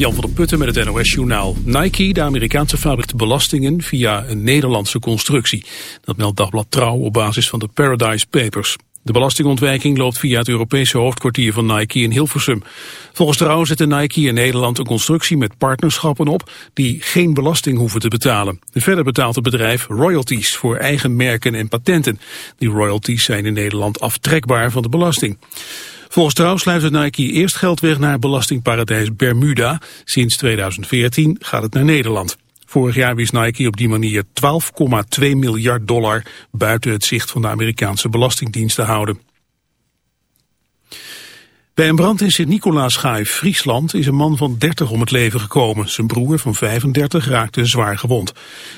Jan van der Putten met het NOS-journaal. Nike, de Amerikaanse fabriek, belastingen via een Nederlandse constructie. Dat meldt Dagblad Trouw op basis van de Paradise Papers. De belastingontwijking loopt via het Europese hoofdkwartier van Nike in Hilversum. Volgens Trouw zette Nike in Nederland een constructie met partnerschappen op... die geen belasting hoeven te betalen. Verder betaalt het bedrijf royalties voor eigen merken en patenten. Die royalties zijn in Nederland aftrekbaar van de belasting. Volgens Trouw sluit Nike eerst geld weg naar belastingparadijs Bermuda. Sinds 2014 gaat het naar Nederland. Vorig jaar wist Nike op die manier 12,2 miljard dollar buiten het zicht van de Amerikaanse Belastingdienst te houden. Bij een brand in Sint-Nicolaasgaai, Friesland, is een man van 30 om het leven gekomen. Zijn broer van 35 raakte zwaar gewond.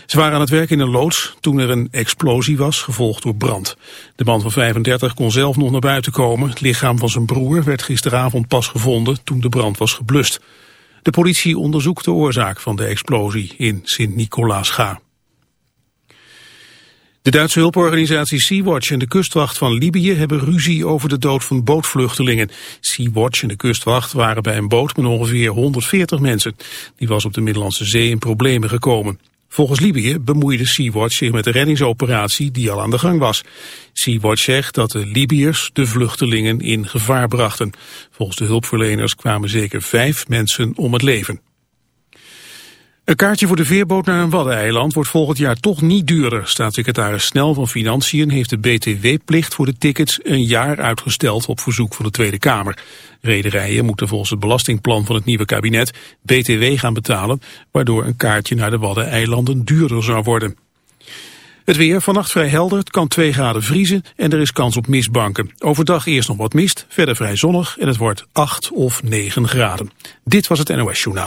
Ze waren aan het werk in een loods toen er een explosie was, gevolgd door brand. De man van 35 kon zelf nog naar buiten komen. Het lichaam van zijn broer werd gisteravond pas gevonden toen de brand was geblust. De politie onderzoekt de oorzaak van de explosie in Sint-Nicolaasgaai. De Duitse hulporganisatie Sea-Watch en de kustwacht van Libië hebben ruzie over de dood van bootvluchtelingen. Sea-Watch en de kustwacht waren bij een boot met ongeveer 140 mensen. Die was op de Middellandse Zee in problemen gekomen. Volgens Libië bemoeide Sea-Watch zich met de reddingsoperatie die al aan de gang was. Sea-Watch zegt dat de Libiërs de vluchtelingen in gevaar brachten. Volgens de hulpverleners kwamen zeker vijf mensen om het leven. Een kaartje voor de veerboot naar een waddeneiland wordt volgend jaar toch niet duurder. Staatssecretaris Snel van Financiën heeft de BTW-plicht voor de tickets een jaar uitgesteld op verzoek van de Tweede Kamer. Rederijen moeten volgens het belastingplan van het nieuwe kabinet BTW gaan betalen, waardoor een kaartje naar de Waddeneilanden duurder zou worden. Het weer, vannacht vrij helder, het kan 2 graden vriezen en er is kans op mistbanken. Overdag eerst nog wat mist, verder vrij zonnig en het wordt 8 of 9 graden. Dit was het NOS Journaal.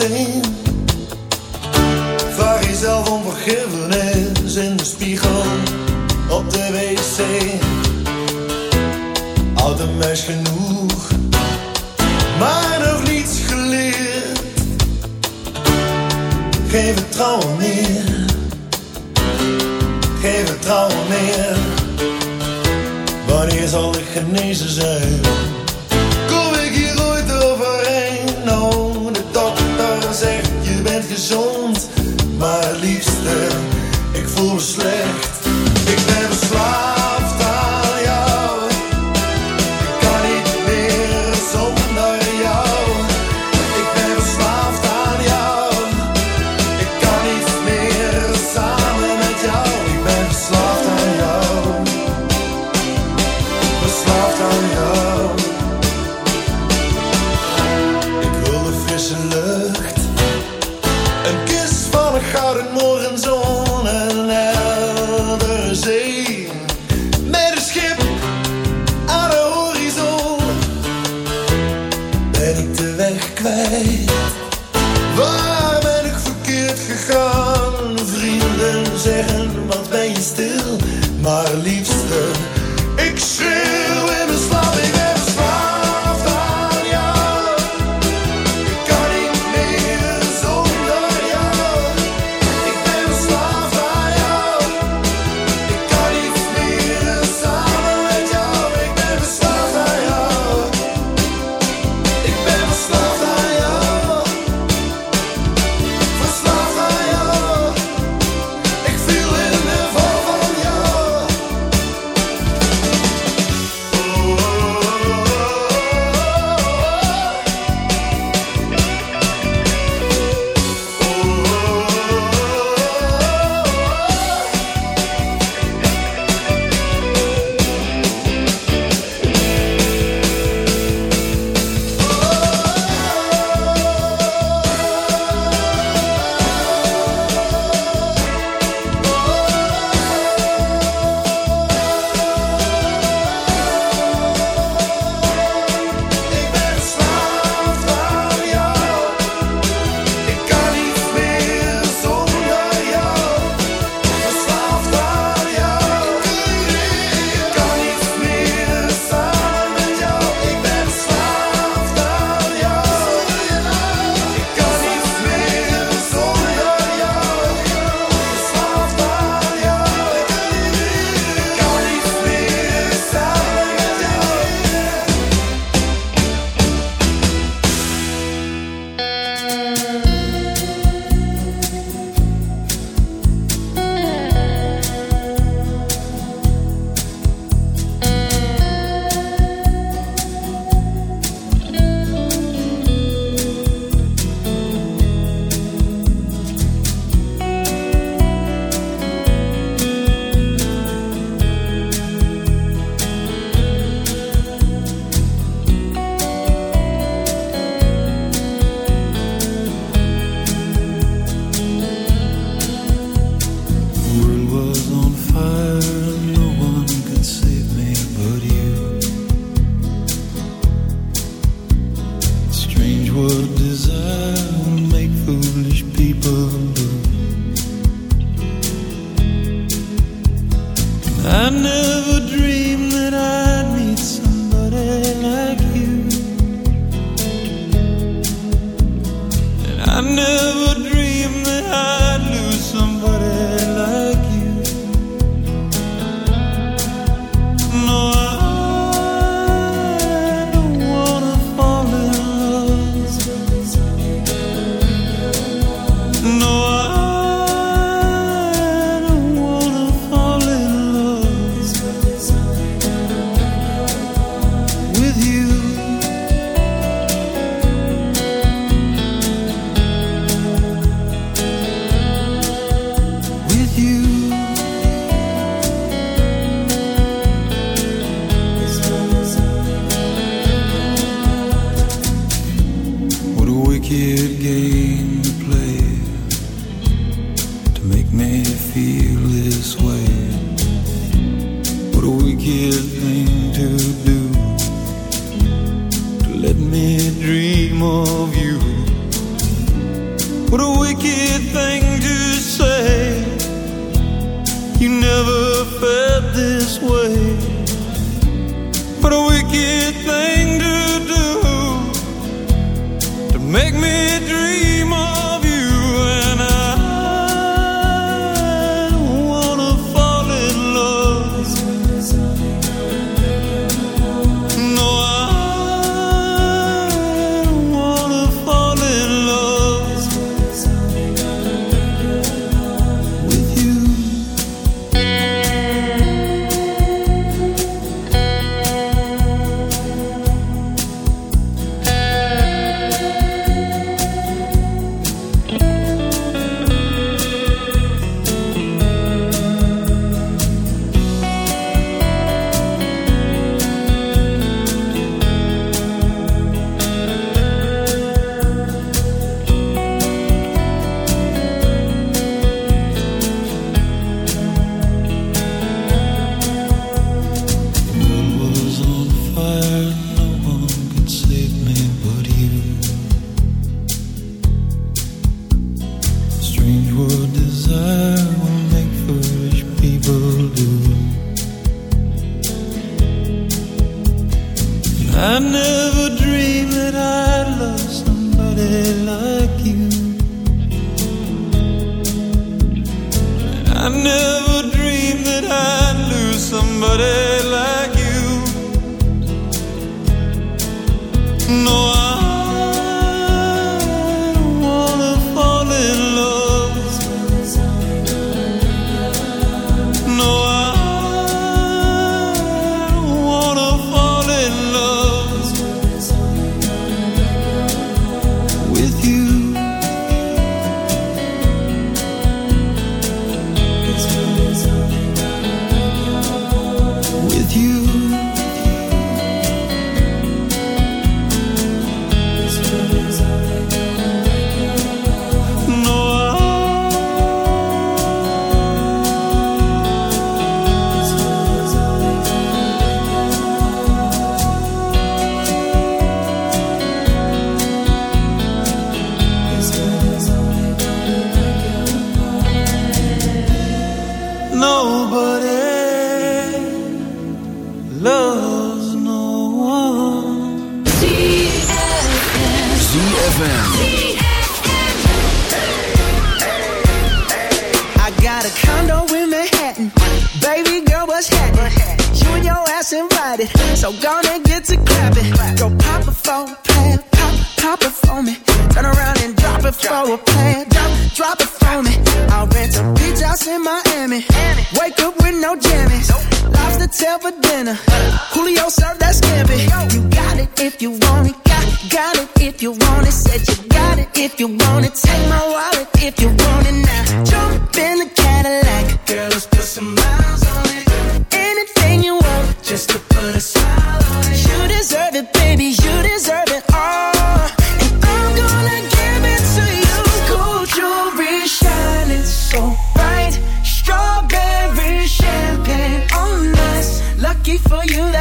Steen. Vraag jezelf om vergiffenis in de spiegel op de wc. Oud en meis genoeg, maar nog niets geleerd. Geen vertrouwen meer, geen vertrouwen meer. Wanneer zal ik genezen zijn?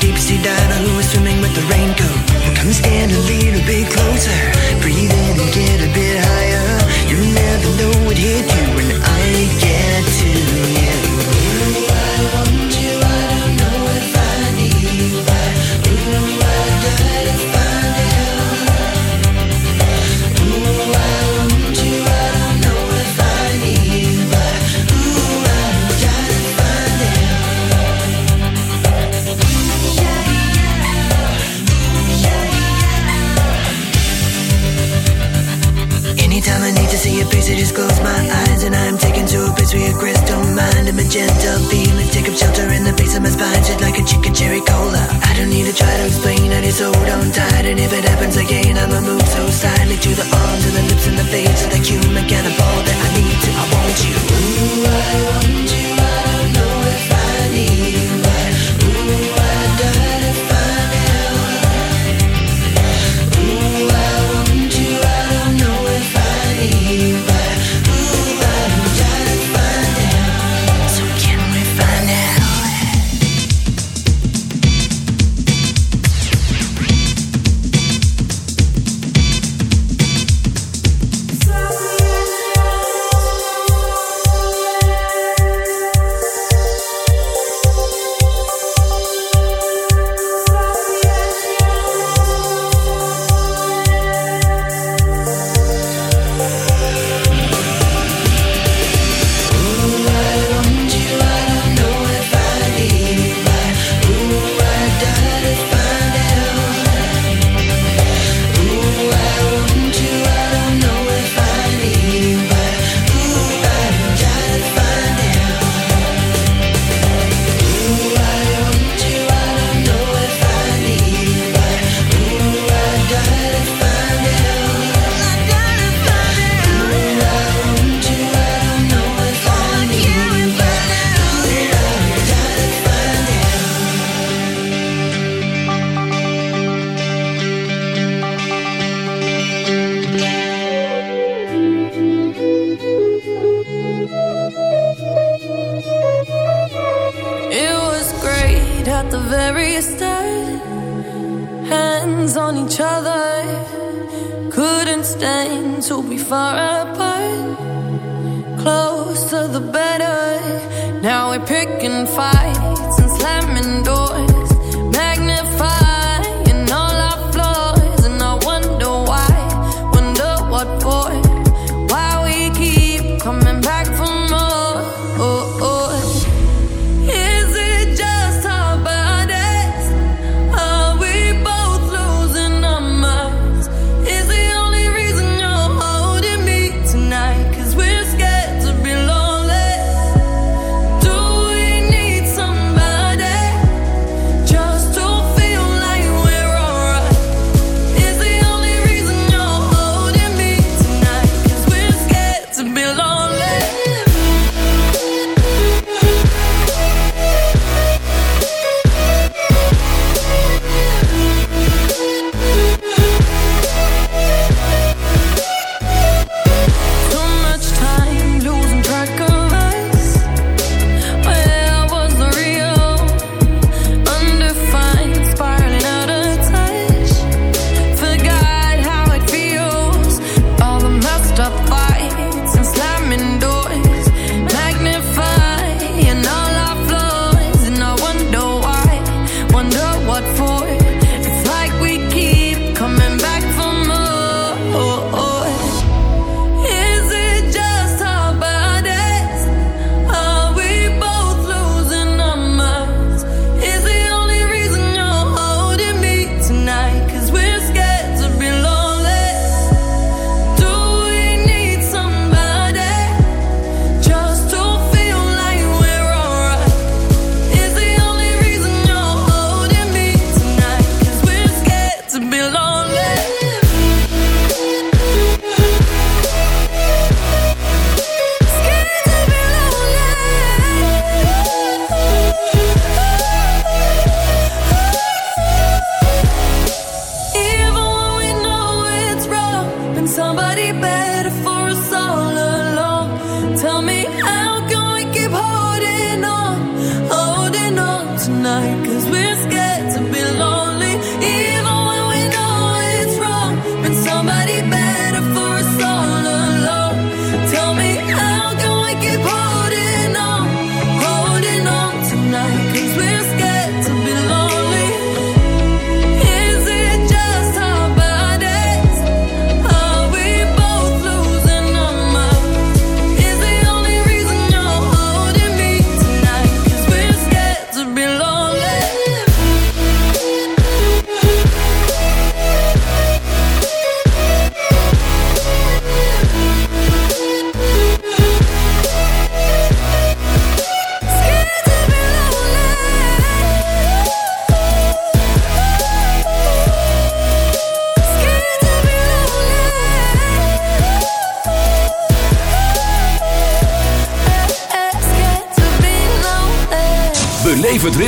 deep sea diver who is swimming with the raincoat. Well, come stand a little bit closer.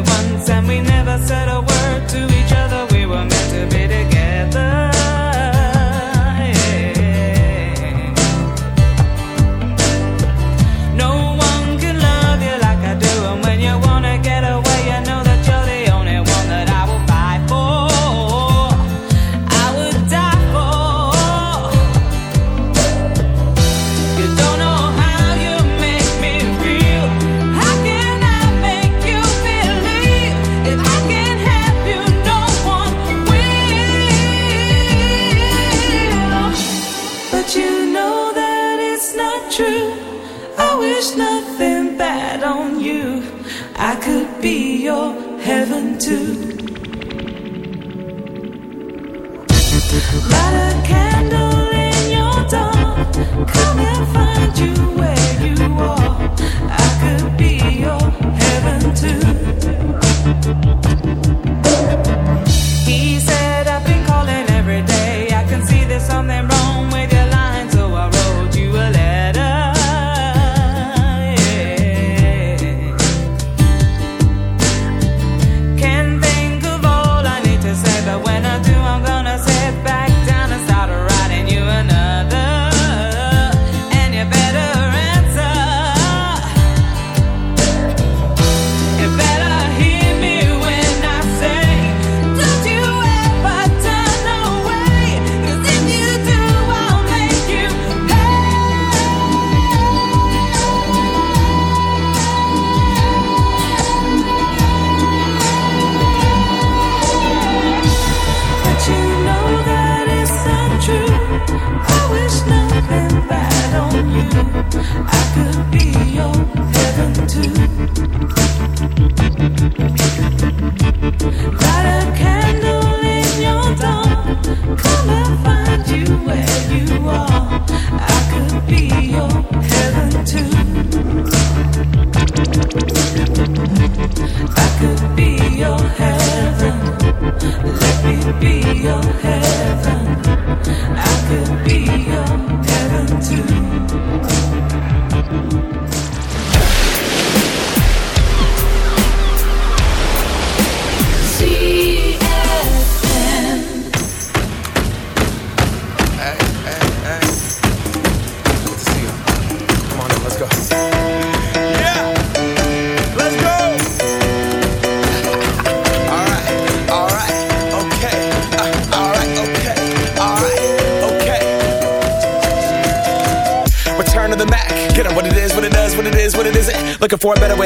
one.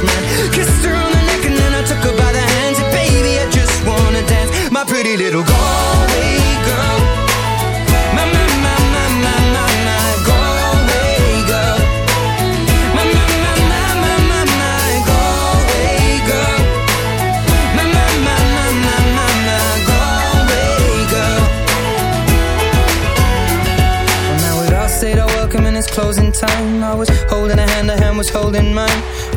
an Englishman. Kissed her on the neck and then I took her by the hands. And baby, I just wanna dance, my pretty little Galway girl. My, my, my, my, my, my, my Galway girl. My, my, my, my, my, my, my Galway girl. My, my, my, my, my, my, my Galway girl. Well, now we'd all said our welcome and it's closing time. I was holding a hand, her hand was holding mine.